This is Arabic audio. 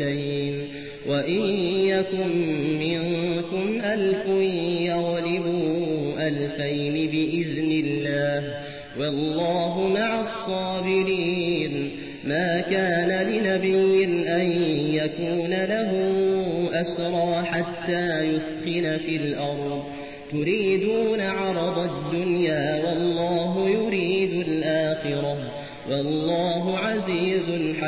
مئتين وإن يكن منكم ألف يغلبوا ألفين بإذن الله والله مع الصابرين. ما كان لنبي أن يكون له أسرى حتى يثقن في الأرض. تريدون عرض الدنيا والله يريد